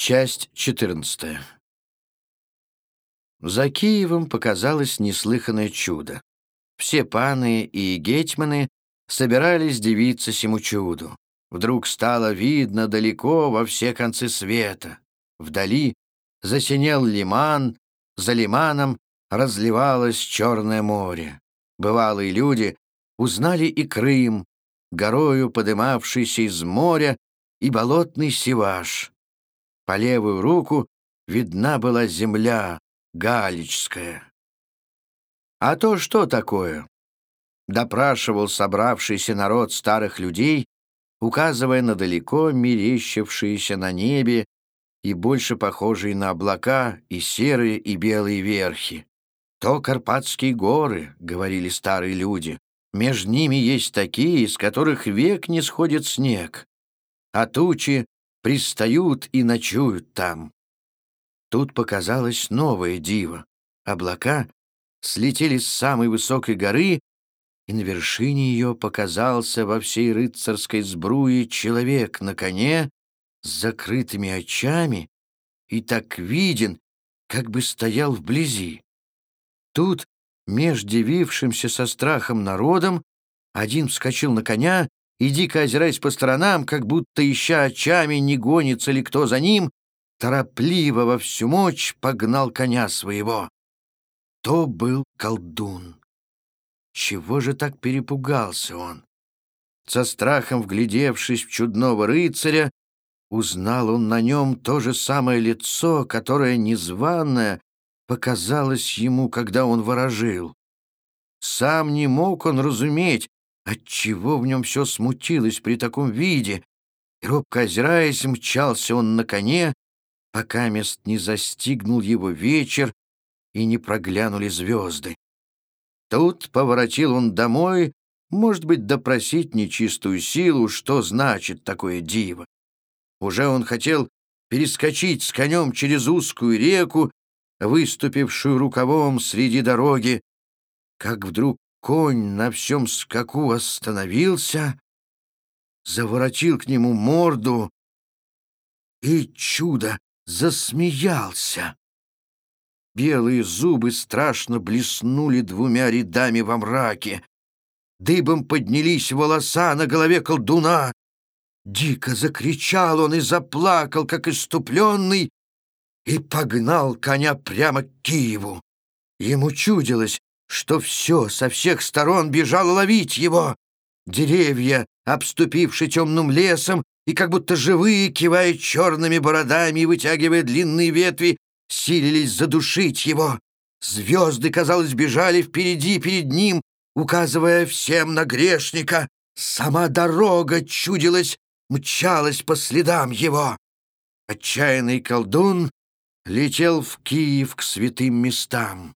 Часть 14. За Киевом показалось неслыханное чудо. Все паны и гетьманы собирались дивиться сему чуду. Вдруг стало видно далеко во все концы света. Вдали засинел лиман, за лиманом разливалось Черное море. Бывалые люди узнали и Крым, горою подымавшийся из моря, и болотный Севаш. По левую руку видна была земля Галичская. «А то что такое?» — допрашивал собравшийся народ старых людей, указывая на далеко мерещившиеся на небе и больше похожие на облака и серые и белые верхи. «То Карпатские горы», — говорили старые люди, — «между ними есть такие, из которых век не сходит снег, а тучи пристают и ночуют там. Тут показалось новое диво. Облака слетели с самой высокой горы и на вершине ее показался во всей рыцарской сбруе человек на коне с закрытыми очами и так виден, как бы стоял вблизи. Тут, меж дивившимся со страхом народом, один вскочил на коня и, дико озираясь по сторонам, как будто ища очами, не гонится ли кто за ним, торопливо во всю мощь погнал коня своего. То был колдун. Чего же так перепугался он? Со страхом вглядевшись в чудного рыцаря, узнал он на нем то же самое лицо, которое незваное показалось ему, когда он ворожил. Сам не мог он разуметь, отчего в нем все смутилось при таком виде, и, робко озираясь, мчался он на коне, пока мест не застигнул его вечер и не проглянули звезды. Тут поворотил он домой, может быть, допросить нечистую силу, что значит такое диво. Уже он хотел перескочить с конем через узкую реку, выступившую рукавом среди дороги, как вдруг конь на всем скаку остановился, заворотил к нему морду и, чудо, засмеялся. Белые зубы страшно блеснули двумя рядами во мраке. Дыбом поднялись волоса на голове колдуна. Дико закричал он и заплакал, как иступленный, и погнал коня прямо к Киеву. Ему чудилось, что все со всех сторон бежало ловить его. Деревья, обступившие темным лесом, и как будто живые, кивая черными бородами и вытягивая длинные ветви, силились задушить его. Звезды, казалось, бежали впереди перед ним, указывая всем на грешника. Сама дорога чудилась, мчалась по следам его. Отчаянный колдун летел в Киев к святым местам.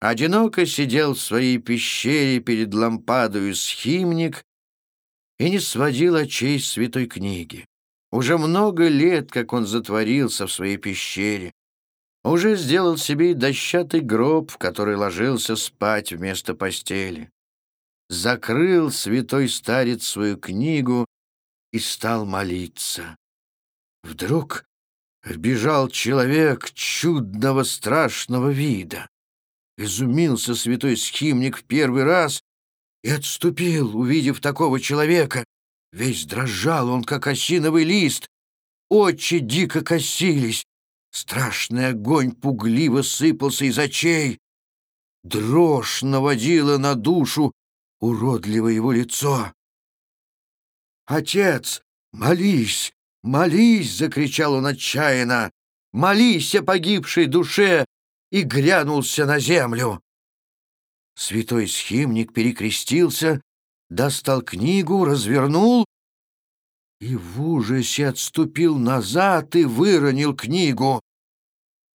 Одиноко сидел в своей пещере перед лампадою схимник и не сводил очей святой книги. Уже много лет, как он затворился в своей пещере. Уже сделал себе и дощатый гроб, в который ложился спать вместо постели. Закрыл святой старец свою книгу и стал молиться. Вдруг вбежал человек чудного страшного вида. Изумился святой схимник в первый раз и отступил, увидев такого человека, Весь дрожал он, как осиновый лист. Очи дико косились. Страшный огонь пугливо сыпался из очей. Дрожь наводила на душу уродливое его лицо. «Отец, молись, молись!» — закричал он отчаянно. «Молись о погибшей душе!» И грянулся на землю. Святой схимник перекрестился достал книгу, развернул и в ужасе отступил назад и выронил книгу.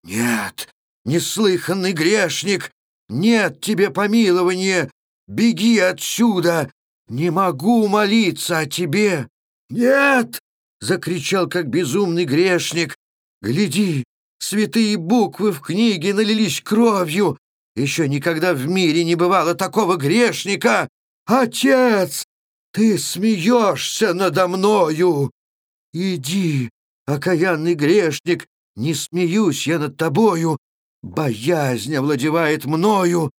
«Нет, неслыханный грешник, нет тебе помилования, беги отсюда, не могу молиться о тебе!» «Нет!» — закричал, как безумный грешник. «Гляди, святые буквы в книге налились кровью, еще никогда в мире не бывало такого грешника!» «Отец, ты смеешься надо мною! Иди, окаянный грешник, не смеюсь я над тобою, боязнь овладевает мною.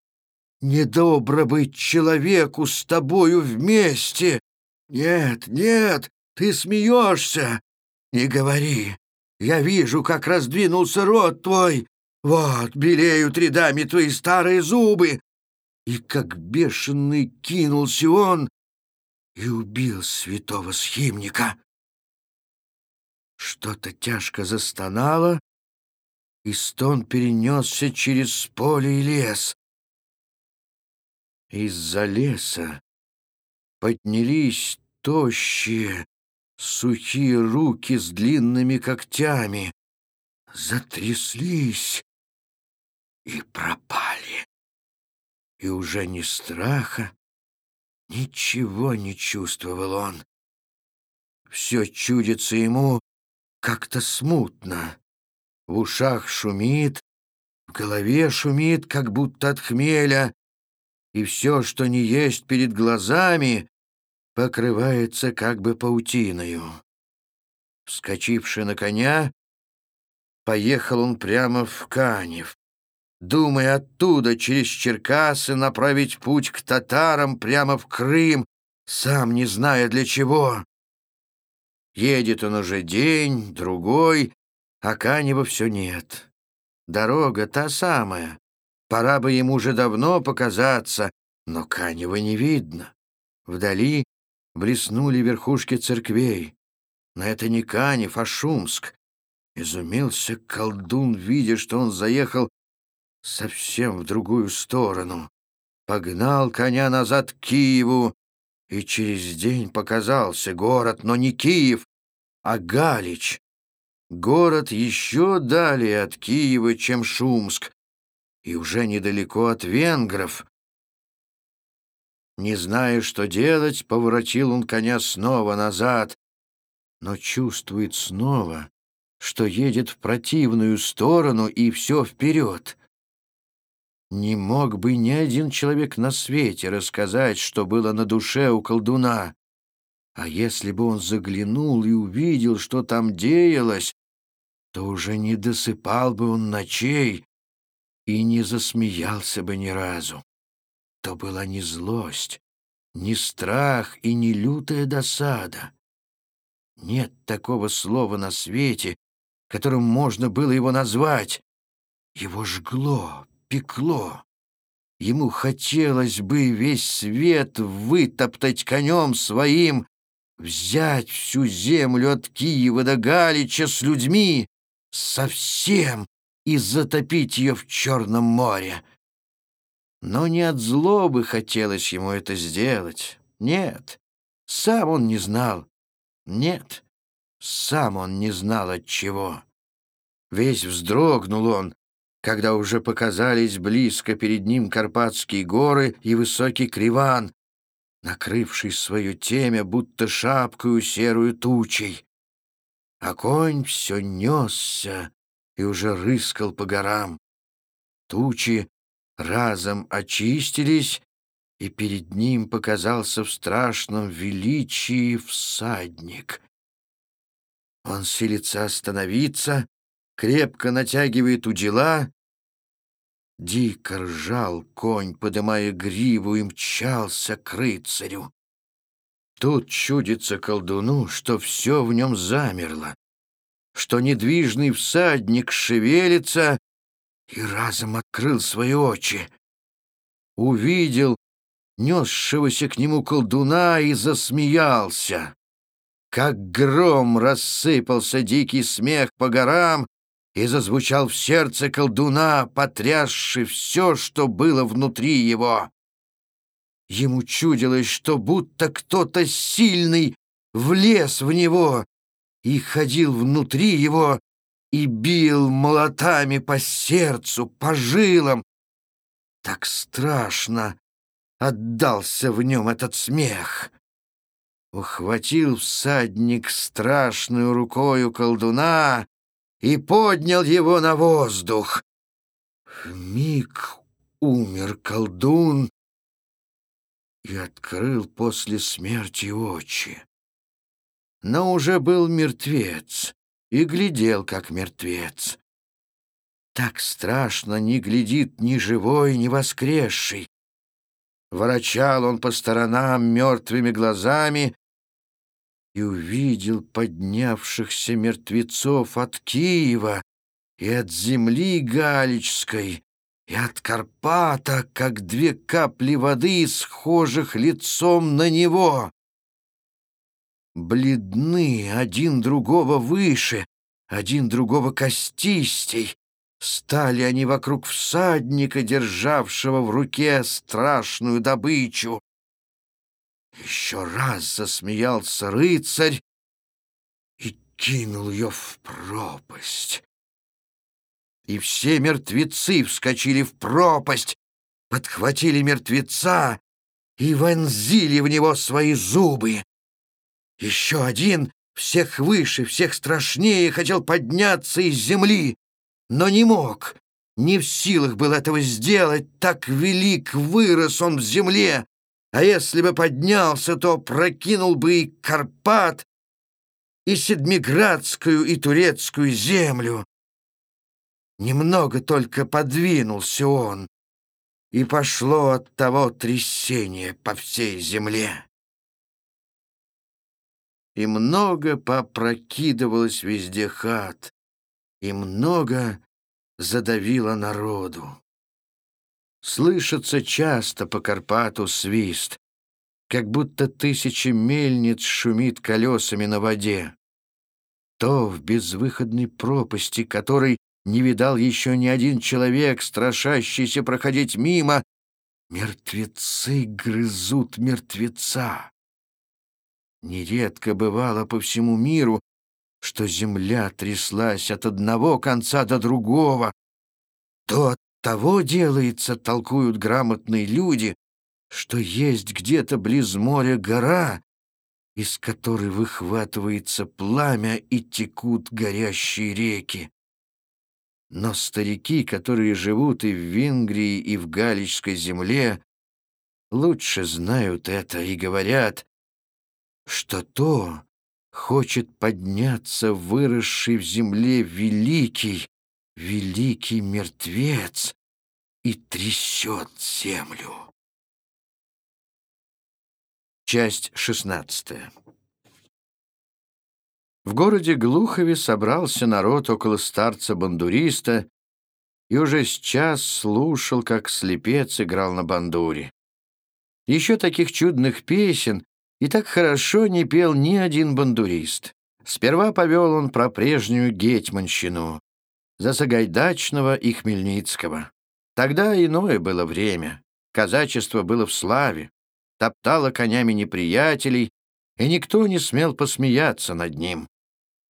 Недобро быть человеку с тобою вместе. Нет, нет, ты смеешься. Не говори. Я вижу, как раздвинулся рот твой. Вот, белеют рядами твои старые зубы. И как бешеный кинулся он и убил святого схимника. Что-то тяжко застонало, и стон перенесся через поле и лес. Из-за леса поднялись тощие, сухие руки с длинными когтями, затряслись и пропали и уже ни страха, ничего не чувствовал он. Все чудится ему как-то смутно. В ушах шумит, в голове шумит, как будто от хмеля, и все, что не есть перед глазами, покрывается как бы паутиною. Вскочивши на коня, поехал он прямо в Канев, думая оттуда через Черкасы направить путь к татарам прямо в Крым, сам не зная для чего. Едет он уже день, другой, а Канева все нет. Дорога та самая. Пора бы ему уже давно показаться, но Канева не видно. Вдали блеснули верхушки церквей. Но это не Канев, а Шумск. Изумился колдун, видя, что он заехал совсем в другую сторону. Погнал коня назад к Киеву, и через день показался город, но не Киев, а Галич. Город еще далее от Киева, чем Шумск, и уже недалеко от венгров. Не зная, что делать, поворотил он коня снова назад, но чувствует снова, что едет в противную сторону и все вперед. Не мог бы ни один человек на свете рассказать, что было на душе у колдуна. А если бы он заглянул и увидел, что там деялось, то уже не досыпал бы он ночей и не засмеялся бы ни разу. То была не злость, не страх и не лютая досада. Нет такого слова на свете, которым можно было его назвать. Его жгло, пекло. Ему хотелось бы весь свет вытоптать конем своим, взять всю землю от Киева до Галича с людьми, совсем и затопить ее в Черном море. Но не от злобы хотелось ему это сделать. Нет, сам он не знал. Нет, сам он не знал от чего. Весь вздрогнул он, когда уже показались близко перед ним Карпатские горы и высокий Криван, накрывший свое темя будто шапкою серую тучей. А конь все несся и уже рыскал по горам. Тучи разом очистились, и перед ним показался в страшном величии всадник. Он силится остановиться, крепко натягивает удила Дико ржал конь, подымая гриву, и мчался к рыцарю. Тут чудится колдуну, что все в нем замерло, что недвижный всадник шевелится и разом открыл свои очи. Увидел несшегося к нему колдуна и засмеялся. Как гром рассыпался дикий смех по горам, и зазвучал в сердце колдуна, потрясший все, что было внутри его. Ему чудилось, что будто кто-то сильный влез в него и ходил внутри его и бил молотами по сердцу, по жилам. Так страшно отдался в нем этот смех. Ухватил всадник страшную рукою колдуна и поднял его на воздух. Миг умер колдун и открыл после смерти очи. Но уже был мертвец и глядел, как мертвец. Так страшно не глядит ни живой, ни воскресший. Ворочал он по сторонам мертвыми глазами и увидел поднявшихся мертвецов от Киева и от земли Галичской, и от Карпата, как две капли воды, схожих лицом на него. Бледны, один другого выше, один другого костистей, стали они вокруг всадника, державшего в руке страшную добычу. Еще раз засмеялся рыцарь и кинул ее в пропасть. И все мертвецы вскочили в пропасть, подхватили мертвеца и вонзили в него свои зубы. Еще один, всех выше, всех страшнее, хотел подняться из земли, но не мог. не в силах был этого сделать, так велик вырос он в земле, а если бы поднялся, то прокинул бы и Карпат, и Седмиградскую, и Турецкую землю. Немного только подвинулся он, и пошло от того трясение по всей земле. И много попрокидывалось везде хат, и много задавило народу. Слышится часто по Карпату свист, как будто тысячи мельниц шумит колесами на воде. То в безвыходной пропасти, которой не видал еще ни один человек, страшащийся проходить мимо, мертвецы грызут мертвеца. Нередко бывало по всему миру, что земля тряслась от одного конца до другого. То от того делается, толкуют грамотные люди, что есть где-то близ моря гора, из которой выхватывается пламя и текут горящие реки. Но старики, которые живут и в Венгрии, и в Галичской земле, лучше знают это и говорят, что то хочет подняться выросший в земле великий, великий мертвец и трясет землю. Часть шестнадцатая. В городе Глухове собрался народ около старца-бандуриста и уже сейчас слушал, как слепец играл на бандуре. Еще таких чудных песен и так хорошо не пел ни один бандурист. Сперва повел он про прежнюю гетьманщину, за Сагайдачного и Хмельницкого. Тогда иное было время, казачество было в славе, топтало конями неприятелей, и никто не смел посмеяться над ним.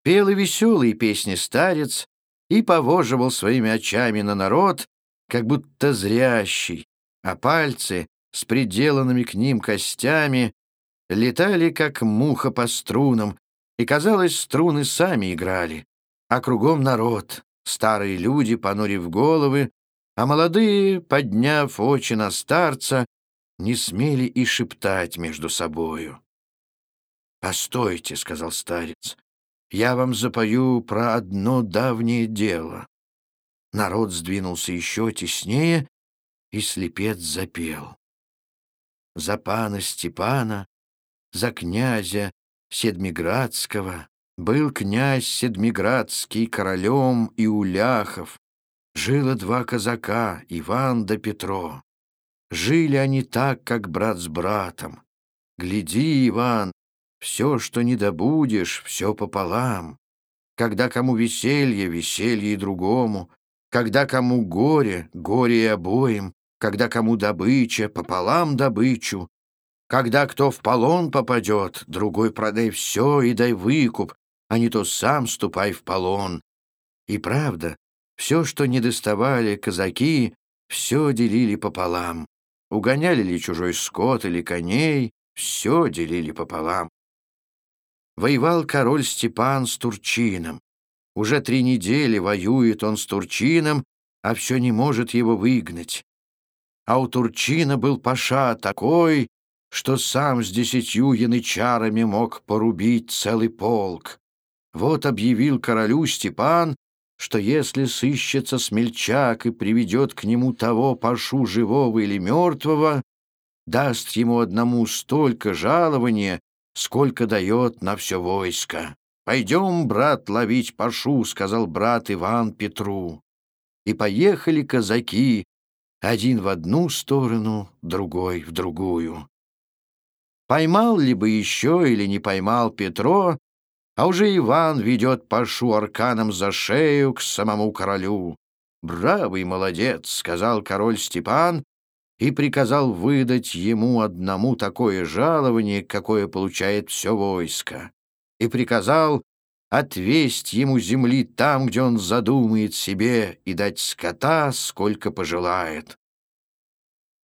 Пел и веселые песни старец и повоживал своими очами на народ, как будто зрящий, а пальцы с приделанными к ним костями летали, как муха по струнам, и, казалось, струны сами играли, а кругом народ, старые люди, понурив головы, а молодые, подняв очи на старца, не смели и шептать между собою. «Постойте», — сказал старец, — «я вам запою про одно давнее дело». Народ сдвинулся еще теснее, и слепец запел. За пана Степана за князя Седмиградского. Был князь Седмиградский королем и Уляхов. Жило два казака, Иван да Петро. Жили они так, как брат с братом. Гляди, Иван, все, что не добудешь, все пополам. Когда кому веселье, веселье и другому. Когда кому горе, горе и обоим. Когда кому добыча, пополам добычу. Когда кто в полон попадет, другой продай все и дай выкуп, а не то сам ступай в полон. И правда, все, что не доставали казаки, все делили пополам. Угоняли ли чужой скот или коней, все делили пополам. Воевал король Степан с Турчином. Уже три недели воюет он с Турчином, а все не может его выгнать. А у Турчина был паша такой, что сам с десятью янычарами мог порубить целый полк. Вот объявил королю Степан, что если сыщется смельчак и приведет к нему того пашу живого или мертвого, даст ему одному столько жалования, сколько дает на все войско. «Пойдем, брат, ловить пашу», — сказал брат Иван Петру. И поехали казаки, один в одну сторону, другой в другую. Поймал ли бы еще или не поймал Петро, а уже Иван ведет Пашу арканом за шею к самому королю. «Бравый молодец», — сказал король Степан, и приказал выдать ему одному такое жалование, какое получает все войско, и приказал отвесть ему земли там, где он задумает себе, и дать скота, сколько пожелает.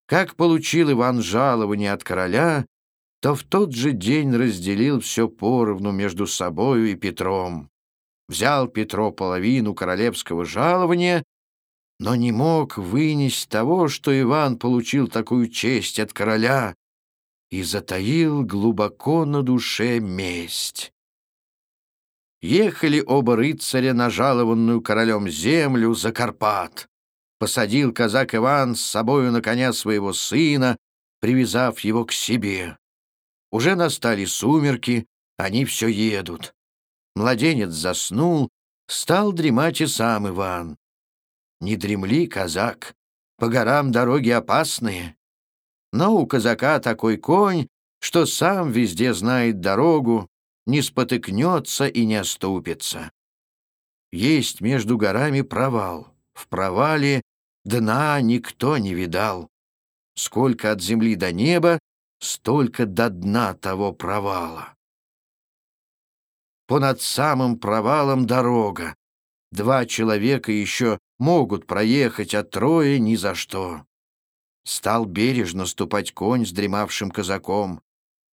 Как получил Иван жалование от короля, то в тот же день разделил все поровну между собою и Петром. Взял Петро половину королевского жалования, но не мог вынести того, что Иван получил такую честь от короля и затаил глубоко на душе месть. Ехали оба рыцаря на жалованную королем землю за Карпат. Посадил казак Иван с собою на коня своего сына, привязав его к себе. Уже настали сумерки, они все едут. Младенец заснул, стал дремать и сам Иван. Не дремли, казак, по горам дороги опасные. Но у казака такой конь, что сам везде знает дорогу, не спотыкнется и не оступится. Есть между горами провал. В провале дна никто не видал. Сколько от земли до неба, столько до дна того провала. Понад самым провалом дорога. Два человека еще могут проехать, а трое ни за что. Стал бережно ступать конь с дремавшим казаком.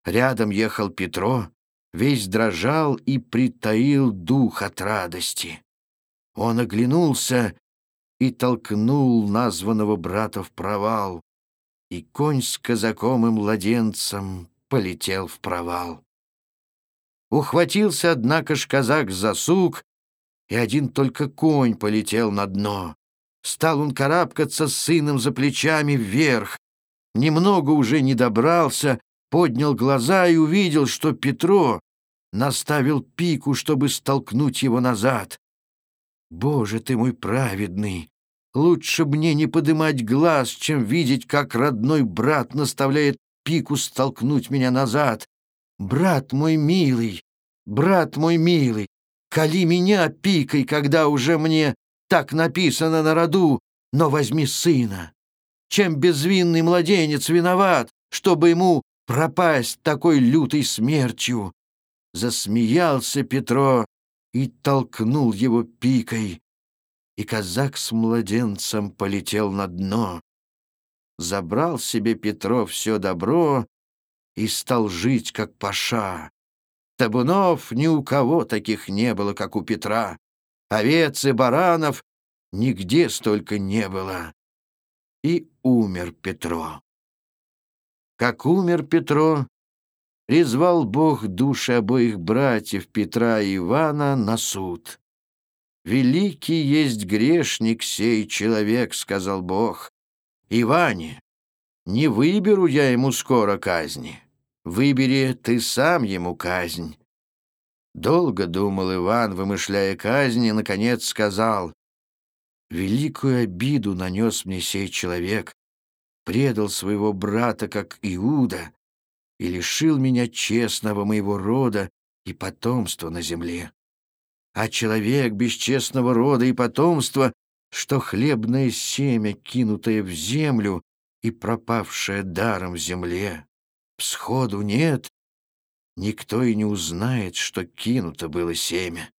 Рядом ехал Петро, весь дрожал и притаил дух от радости. Он оглянулся и толкнул названного брата в провал, и конь с казаком и младенцем полетел в провал. Ухватился, однако ж, казак за сук, и один только конь полетел на дно. Стал он карабкаться с сыном за плечами вверх. Немного уже не добрался, поднял глаза и увидел, что Петро наставил пику, чтобы столкнуть его назад. «Боже ты мой праведный! Лучше мне не подымать глаз, чем видеть, как родной брат наставляет пику столкнуть меня назад. Брат мой милый, брат мой милый, кали меня пикой, когда уже мне так написано на роду, но возьми сына. Чем безвинный младенец виноват, чтобы ему пропасть такой лютой смертью? Засмеялся Петро и толкнул его пикой, и казак с младенцем полетел на дно. Забрал себе Петро все добро и стал жить, как паша. Табунов ни у кого таких не было, как у Петра овец и баранов нигде столько не было. И умер Петро. Как умер Петро, призвал Бог души обоих братьев Петра и Ивана на суд. «Великий есть грешник сей человек», — сказал Бог. «Иване, не выберу я ему скоро казни. Выбери ты сам ему казнь. Долго думал Иван, вымышляя казни, наконец, сказал, «Великую обиду нанес мне сей человек, предал своего брата, как Иуда, и лишил меня честного моего рода и потомства на земле. А человек бесчестного рода и потомства, что хлебное семя, кинутое в землю и пропавшее даром в земле, всходу нет, никто и не узнает, что кинуто было семя.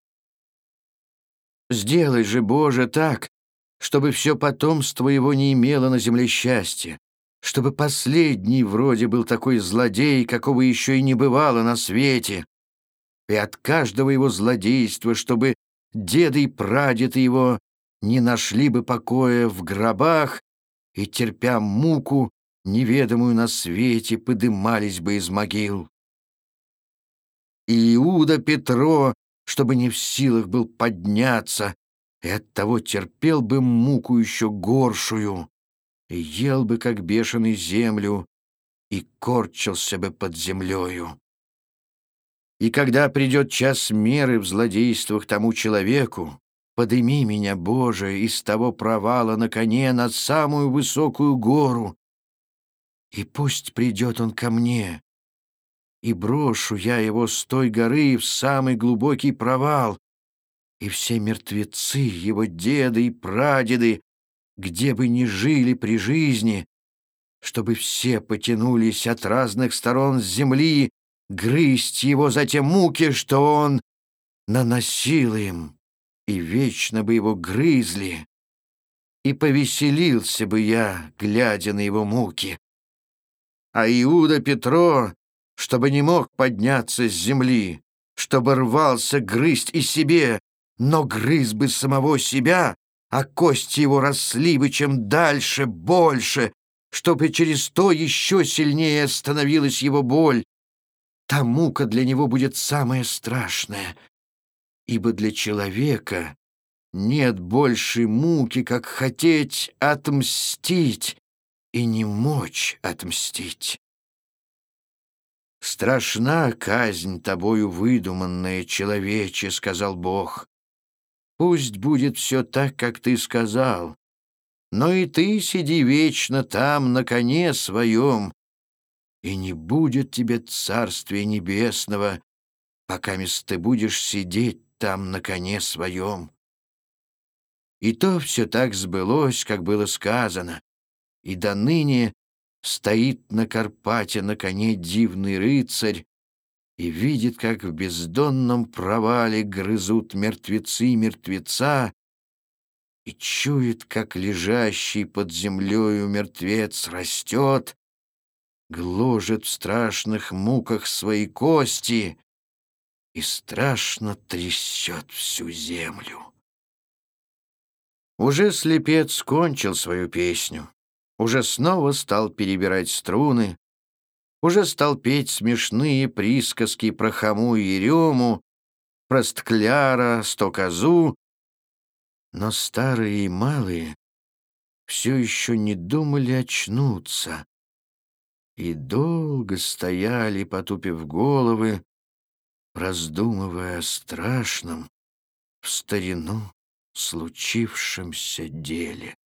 Сделай же, Боже, так, чтобы все потомство его не имело на земле счастья, чтобы последний вроде был такой злодей, какого еще и не бывало на свете, и от каждого его злодейства, чтобы деды и прадеды его не нашли бы покоя в гробах и, терпя муку, неведомую на свете, подымались бы из могил и Иуда Петро, чтобы не в силах был подняться, и оттого терпел бы муку еще горшую, и ел бы, как бешеный, землю, и корчился бы под землею. И когда придет час меры в злодействах тому человеку, подыми меня, Боже, из того провала на коне над самую высокую гору, и пусть придет он ко мне, и брошу я его с той горы в самый глубокий провал, и все мертвецы, его деды и прадеды, где бы ни жили при жизни, чтобы все потянулись от разных сторон земли грызть его за те муки, что он наносил им, и вечно бы его грызли, и повеселился бы я, глядя на его муки. А Иуда Петро чтобы не мог подняться с земли, чтобы рвался грызть и себе, но грыз бы самого себя, а кости его росли бы чем дальше, больше, чтобы через то еще сильнее становилась его боль. Та мука для него будет самая страшная, ибо для человека нет большей муки, как хотеть отмстить и не мочь отмстить. «Страшна казнь тобою выдуманная, человече», — сказал Бог. «Пусть будет все так, как ты сказал, но и ты сиди вечно там, на коне своем, и не будет тебе царствия небесного, пока ты будешь сидеть там на коне своем». И то все так сбылось, как было сказано, и до ныне стоит на Карпате на коне дивный рыцарь и видит, как в бездонном провале грызут мертвецы мертвеца, и чует, как лежащий под землею мертвец растет, гложет в страшных муках свои кости и страшно трясет всю землю. Уже слепец кончил свою песню, уже снова стал перебирать струны, уже стал петь смешные присказки про хаму и ерему, про сткляра, стокозу, но старые и малые все еще не думали очнуться и долго стояли, потупив головы, раздумывая о страшном в старину случившемся деле.